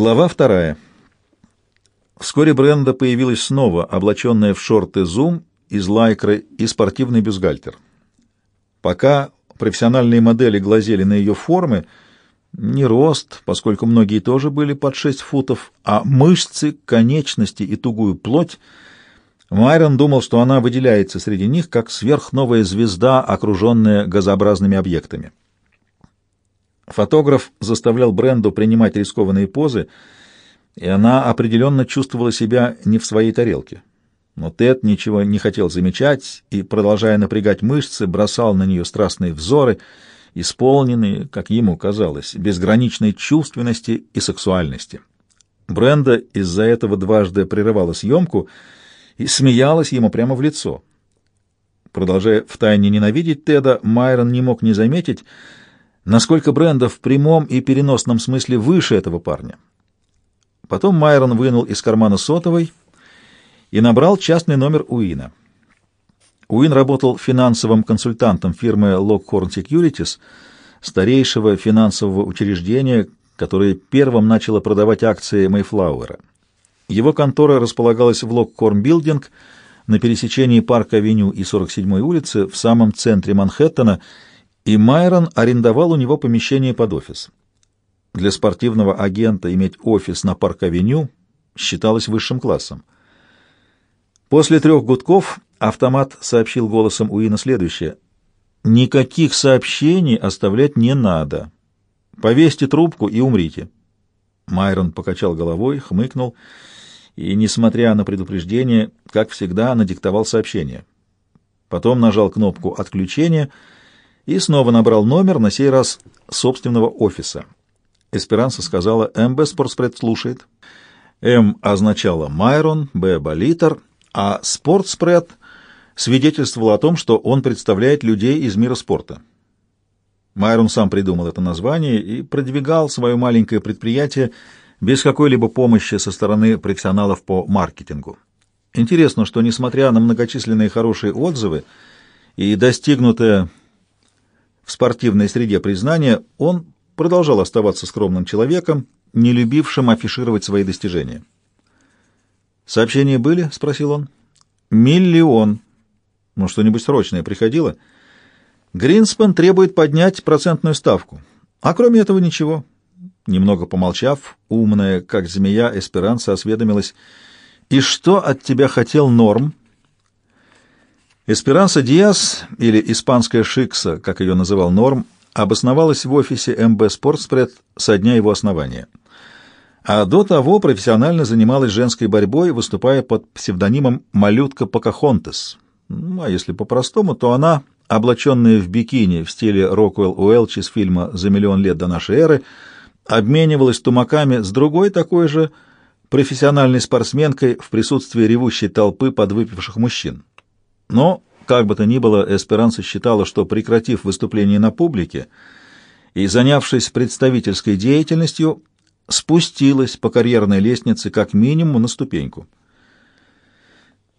Глава вторая. Вскоре Бренда появилась снова, облаченная в шорты зум из лайкры и спортивный бюстгальтер. Пока профессиональные модели глазели на ее формы, не рост, поскольку многие тоже были под 6 футов, а мышцы, конечности и тугую плоть, Майрон думал, что она выделяется среди них как сверхновая звезда, окруженная газообразными объектами. Фотограф заставлял Бренду принимать рискованные позы, и она определенно чувствовала себя не в своей тарелке. Но Тед ничего не хотел замечать и, продолжая напрягать мышцы, бросал на нее страстные взоры, исполненные, как ему казалось, безграничной чувственности и сексуальности. Бренда из-за этого дважды прерывала съемку и смеялась ему прямо в лицо. Продолжая втайне ненавидеть Теда, Майрон не мог не заметить, насколько Бренда в прямом и переносном смысле выше этого парня. Потом Майрон вынул из кармана сотовой и набрал частный номер Уина. Уин работал финансовым консультантом фирмы Lockhorn Securities, старейшего финансового учреждения, которое первым начало продавать акции Мейфлауэра. Его контора располагалась в Lockhorn Building на пересечении Парк-авеню и 47-й улицы в самом центре Манхэттена – и Майрон арендовал у него помещение под офис. Для спортивного агента иметь офис на Парк-авеню считалось высшим классом. После трех гудков автомат сообщил голосом Уина следующее. «Никаких сообщений оставлять не надо. Повесьте трубку и умрите». Майрон покачал головой, хмыкнул и, несмотря на предупреждение, как всегда, надиктовал сообщение. Потом нажал кнопку отключения — снова набрал номер, на сей раз собственного офиса. Эсперанса сказала «МБ Спортспред слушает». М означало «Майрон», Б — «Болитер», а «Спортспред» свидетельствовал о том, что он представляет людей из мира спорта. Майрон сам придумал это название и продвигал свое маленькое предприятие без какой-либо помощи со стороны профессионалов по маркетингу. Интересно, что, несмотря на многочисленные хорошие отзывы и достигнутое в спортивной среде признания, он продолжал оставаться скромным человеком, не любившим афишировать свои достижения. «Сообщения были?» — спросил он. «Миллион. Ну, что-нибудь срочное приходило?» «Гринспен требует поднять процентную ставку. А кроме этого ничего». Немного помолчав, умная, как змея, Эсперанца осведомилась. «И что от тебя хотел Норм?» Эсперанса Диас, или испанская Шикса, как ее называл Норм, обосновалась в офисе МБ Спортспред со дня его основания. А до того профессионально занималась женской борьбой, выступая под псевдонимом «Малютка Покахонтес». Ну, а если по-простому, то она, облаченная в бикини в стиле Роквелл Уэлч из фильма «За миллион лет до нашей эры», обменивалась тумаками с другой такой же профессиональной спортсменкой в присутствии ревущей толпы подвыпивших мужчин. Но, как бы то ни было, Эсперанса считала, что, прекратив выступление на публике и занявшись представительской деятельностью, спустилась по карьерной лестнице как минимум на ступеньку.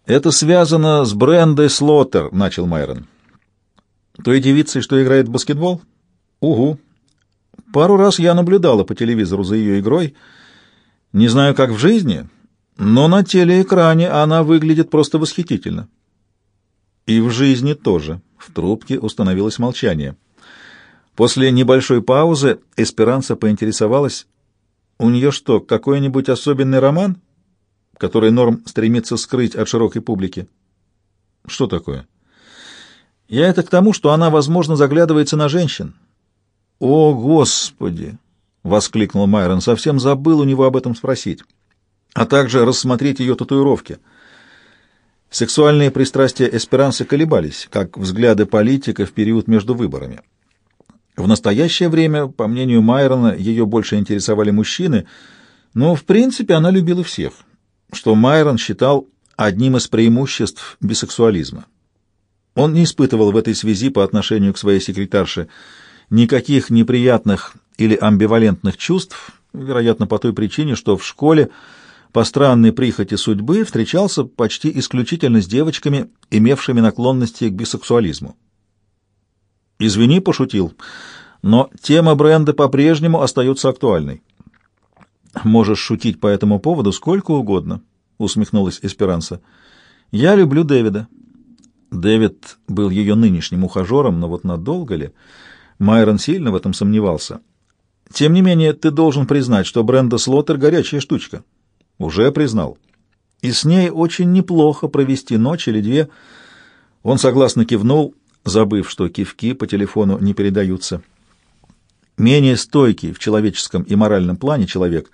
«Это связано с Брендой Слоттер», — начал Майрон. «Той девицей, что играет в баскетбол?» «Угу. Пару раз я наблюдала по телевизору за ее игрой. Не знаю, как в жизни, но на телеэкране она выглядит просто восхитительно». И в жизни тоже. В трубке установилось молчание. После небольшой паузы Эсперанца поинтересовалась, у нее что, какой-нибудь особенный роман, который Норм стремится скрыть от широкой публики? Что такое? Я это к тому, что она, возможно, заглядывается на женщин. О, Господи! — воскликнул Майрон. Совсем забыл у него об этом спросить. А также рассмотреть ее татуировки — Сексуальные пристрастия Эсперанцы колебались, как взгляды политика в период между выборами. В настоящее время, по мнению Майрона, ее больше интересовали мужчины, но в принципе она любила всех, что Майрон считал одним из преимуществ бисексуализма. Он не испытывал в этой связи по отношению к своей секретарше никаких неприятных или амбивалентных чувств, вероятно, по той причине, что в школе по странной прихоти судьбы встречался почти исключительно с девочками, имевшими наклонности к бисексуализму. «Извини, пошутил, но тема бренда по-прежнему остается актуальной. Можешь шутить по этому поводу сколько угодно, усмехнулась Эсперанса. Я люблю Дэвида. Дэвид был ее нынешним ухажером, но вот надолго ли? Майрон сильно в этом сомневался. Тем не менее, ты должен признать, что Бренда Слоттер горячая штучка. Уже признал. И с ней очень неплохо провести ночь или две. Он согласно кивнул, забыв, что кивки по телефону не передаются. Менее стойкий в человеческом и моральном плане человек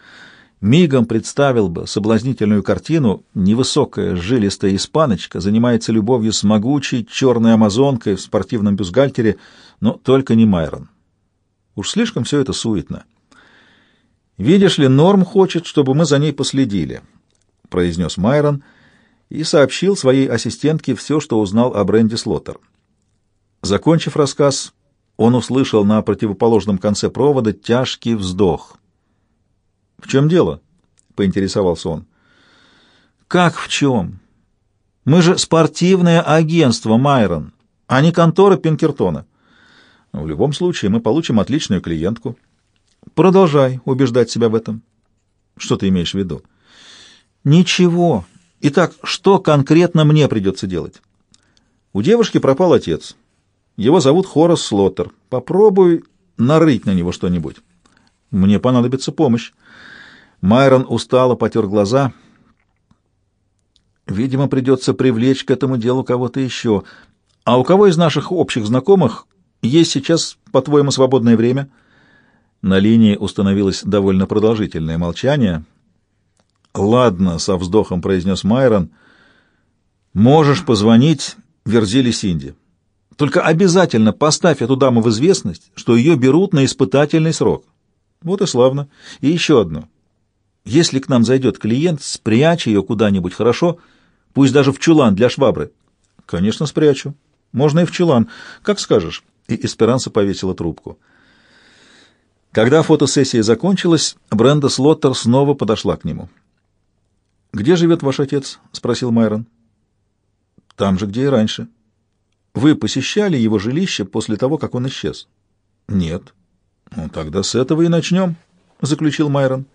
мигом представил бы соблазнительную картину невысокая жилистая испаночка занимается любовью с могучей черной амазонкой в спортивном бюстгальтере, но только не Майрон. Уж слишком все это суетно. «Видишь ли, Норм хочет, чтобы мы за ней последили», — произнес Майрон и сообщил своей ассистентке все, что узнал о Бренди Слоттер. Закончив рассказ, он услышал на противоположном конце провода тяжкий вздох. «В чем дело?» — поинтересовался он. «Как в чем? Мы же спортивное агентство, Майрон, а не контора Пинкертона. В любом случае мы получим отличную клиентку. Продолжай убеждать себя в этом. Что ты имеешь в виду? Ничего. Итак, что конкретно мне придется делать? У девушки пропал отец. Его зовут Хорас Слоттер. Попробуй нарыть на него что-нибудь. Мне понадобится помощь. Майрон устало потер глаза. Видимо, придется привлечь к этому делу кого-то еще. А у кого из наших общих знакомых есть сейчас, по-твоему, свободное время?» На линии установилось довольно продолжительное молчание. «Ладно», — со вздохом произнес Майрон, — «можешь позвонить Верзили Синди. Только обязательно поставь эту даму в известность, что ее берут на испытательный срок. Вот и славно. И еще одно. Если к нам зайдет клиент, спрячь ее куда-нибудь хорошо, пусть даже в чулан для швабры». «Конечно, спрячу. Можно и в чулан. Как скажешь» и Эсперанса повесила трубку. Когда фотосессия закончилась, Бренда Слоттер снова подошла к нему. «Где живет ваш отец?» — спросил Майрон. «Там же, где и раньше». «Вы посещали его жилище после того, как он исчез?» «Нет». «Ну, тогда с этого и начнем», — заключил Майрон.